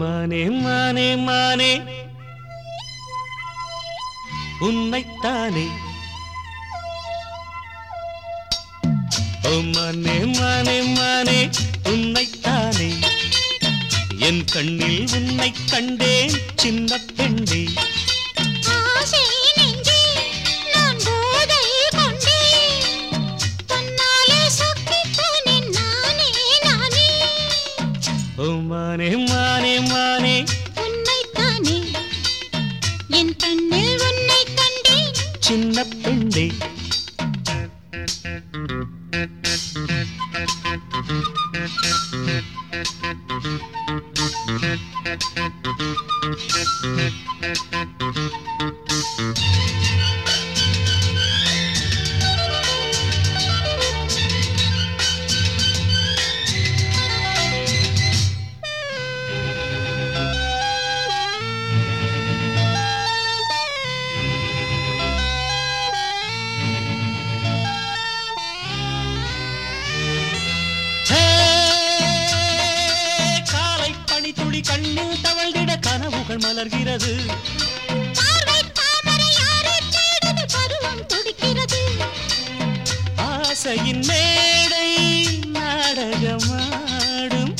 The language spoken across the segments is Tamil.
மானே மானே மானே. உன்னைத்தானே. ஓ மானே மானே மானே. உன்னை கண்ணில் உன்னை கண்டேன் சின்ன பெண்ணே. மானே மானே மானே உன்னைத்தானே என் கண்ணில் உன்னை கண்டேன். சின்ன பெண்ணே. பனித்துளி கண்ணில் தவழ்ந்திட கனவுகள் மலர்கிறது. ஆசையின் மேடை நாடகமாடும்.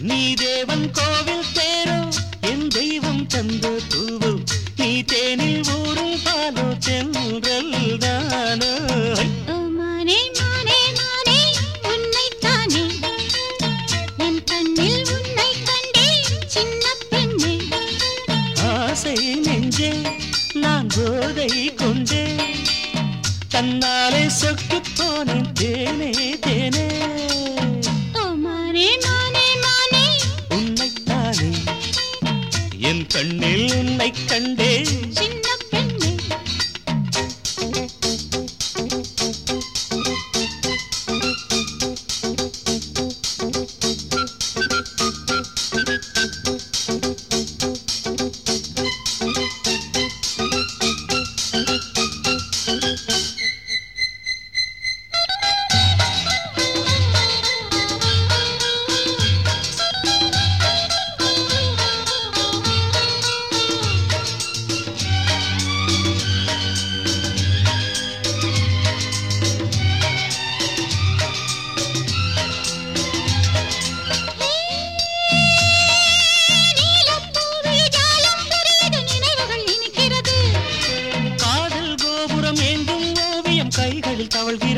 நீ தேவன் கோவில் தேரோ என் தெய்வம் தந்த தூவோ. நீ தேனில் ஊறும் பாலோ சென்றல் தன்னாலே சொக்கிப் போனேன் தேனே தேனே. உன்னைத்தானே. என் கண்ணில் உன்னை